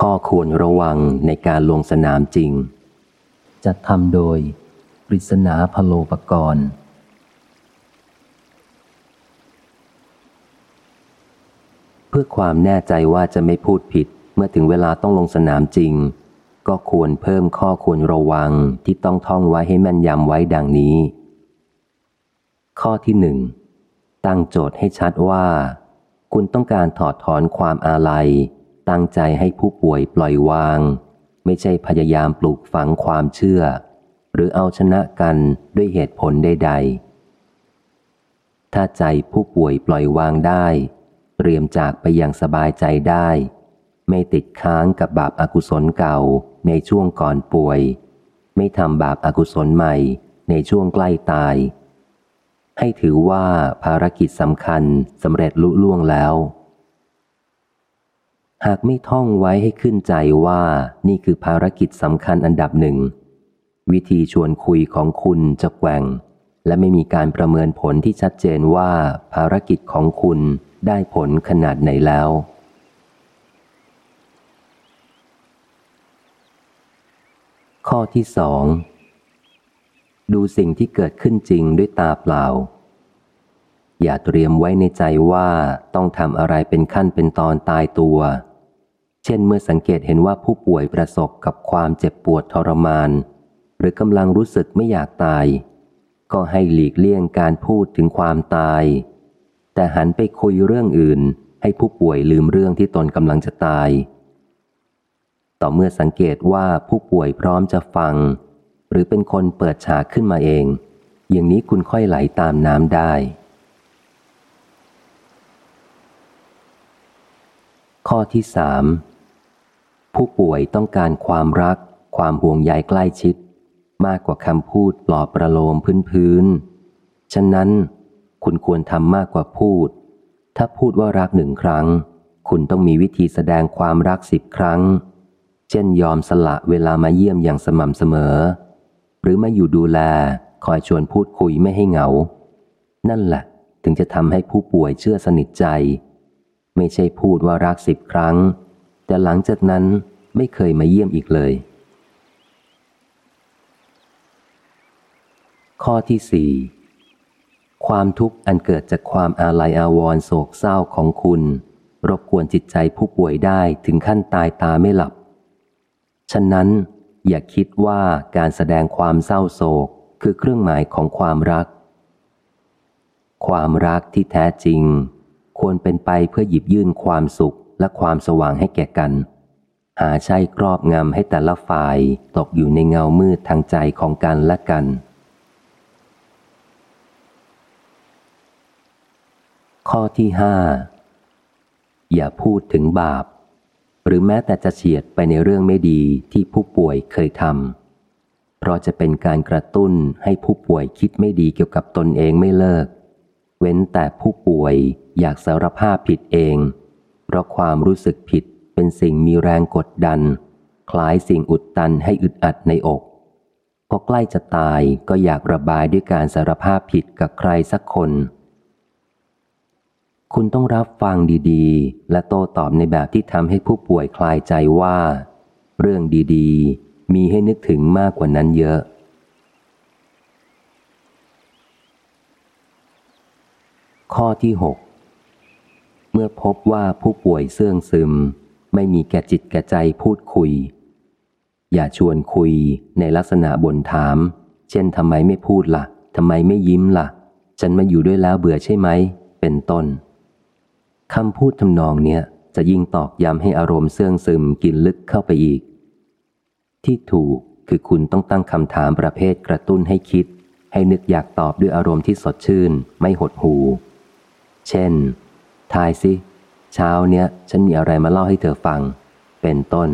ข้อควรระวังในการลงสนามจริง จัดทำโดยปริศนาพโลปกรณ์เพื่อความแน่ใจว่าจะไม่พูดผิดเมื่อถึงเวลาต้องลงสนามจริง ก็ควรเพิ่มข้อควรระวังที่ต้องท่องไว้ให้แม่นยำไว้ดังนี้ ข้อที่หนึ่งตั้งโจทย์ให้ชัดว่า คุณต้องการถอดถอนความอาลัย ตั้งใจให้ผู้ป่วยปล่อยวาง ไม่ใช่พยายามปลูกฝังความเชื่อ หรือเอาชนะกันด้วยเหตุผลใดๆ ถ้าใจผู้ป่วยปล่อยวางได้ เตรียมจากไปอย่างสบายใจได้ ไม่ติดค้างกับบาปอากุศลเก่าในช่วงก่อนป่วย ไม่ทำบาปอากุศลใหม่ในช่วงใกล้ตาย ให้ถือว่าภารกิจสำคัญสำเร็จลุล่วงแล้ว หากไม่ท่องไว้ให้ขึ้นใจว่านี่คือภารกิจสำคัญอันดับหนึ่ง วิธีชวนคุยของคุณจะแกว่ง และไม่มีการประเมินผลที่ชัดเจนว่าภารกิจของคุณได้ผลขนาดไหนแล้ว ข้อที่สองดูสิ่งที่เกิดขึ้นจริงด้วยตาเปล่า อย่าเตรียมไว้ในใจว่าต้องทำอะไรเป็นขั้นเป็นตอนตายตัว เช่นเมื่อสังเกตเห็นว่าผู้ป่วยประสบกับความเจ็บปวดทรมาน หรือกำลังรู้สึกไม่อยากตาย ก็ให้หลีกเลี่ยงการพูดถึงความตาย แต่หันไปคุยเรื่องอื่น ให้ผู้ป่วยลืมเรื่องที่ตนกำลังจะตาย ต่อเมื่อสังเกตว่าผู้ป่วยพร้อมจะฟัง หรือเป็นคนเปิดฉากขึ้นมาเอง อย่างนี้คุณค่อยไหลาตามน้ำได้ ข้อที่สามผู้ป่วยต้องการความรัก ความห่วงใยใกล้ชิด มากกว่าคำพูดปลอบประโลมพื้นพื้นฉะนั้น คุณควรทำมากกว่าพูด ถ้าพูดว่ารักหนึ่งครั้ง คุณต้องมีวิธีแสดงความรักสิบครั้ง เช่นยอมสละเวลามาเยี่ยมอย่างสม่ำเสมอ หรือมาอยู่ดูแล คอยชวนพูดคุยไม่ให้เหงา นั่นแหละ ถึงจะทำให้ผู้ป่วยเชื่อสนิทใจ ไม่ใช่พูดว่ารักสิบครั้ง แต่หลังจากนั้นไม่เคยมาเยี่ยมอีกเลย ข้อที่สี่ความทุกข์อันเกิดจากความอาลัยอาวรณ์โศกเศร้าของคุณ รบกวนจิตใจผู้ป่วยได้ถึงขั้นตายตาไม่หลับ ฉะนั้นอย่าคิดว่าการแสดงความเศร้าโศกคือเครื่องหมายของความรัก ความรักที่แท้จริง ควรเป็นไปเพื่อหยิบยื่นความสุขและความสว่างให้แก่กัน หาใช่ครอบงำให้แต่ละฝ่ายตกอยู่ในเงามืดทางใจของกันและกัน ข้อที่ห้าอย่าพูดถึงบาป หรือแม้แต่จะเฉียดไปในเรื่องไม่ดีที่ผู้ป่วยเคยทำเพราะจะเป็นการกระตุ้นให้ผู้ป่วยคิดไม่ดีเกี่ยวกับตนเองไม่เลิก เว้นแต่ผู้ป่วยอยากสารภาพผิดเอง เพราะความรู้สึกผิดเป็นสิ่งมีแรงกดดัน คล้ายสิ่งอุดตันให้อึดอัดในอก พอใกล้จะตายก็อยากระบายด้วยการสารภาพผิดกับใครสักคน คุณต้องรับฟังดีๆ และโต้ตอบในแบบที่ทำให้ผู้ป่วยคลายใจว่า เรื่องดีๆ มีให้นึกถึงมากกว่านั้นเยอะ ข้อที่6เมื่อพบว่าผู้ป่วยเสื่องซึม ไม่มีแก่จิตแก่ใจพูดคุย อย่าชวนคุยในลักษณะบ่นถาม เช่นทำไมไม่พูดละ่ะทำไมไม่ยิ้มละ่ะ ฉันมาอยู่ด้วยแล้วเบื่อใช่ไหม เป็นต้นคำพูดทำนองเนี้ยจะยิ่งตอกย้ำให้อารมณ์เสื่องซึมกินลึกเข้าไปอีก ที่ถูกคือคุณต้องตั้งคำถามประเภทกระตุ้นให้คิด ให้นึกอยากตอบด้วยอารมณ์ที่สดชื่น ไม่หดหู เช่น ทายสิ เช้าเนี้ย ฉันมีอะไรมาเล่าให้เธอฟัง เป็นต้น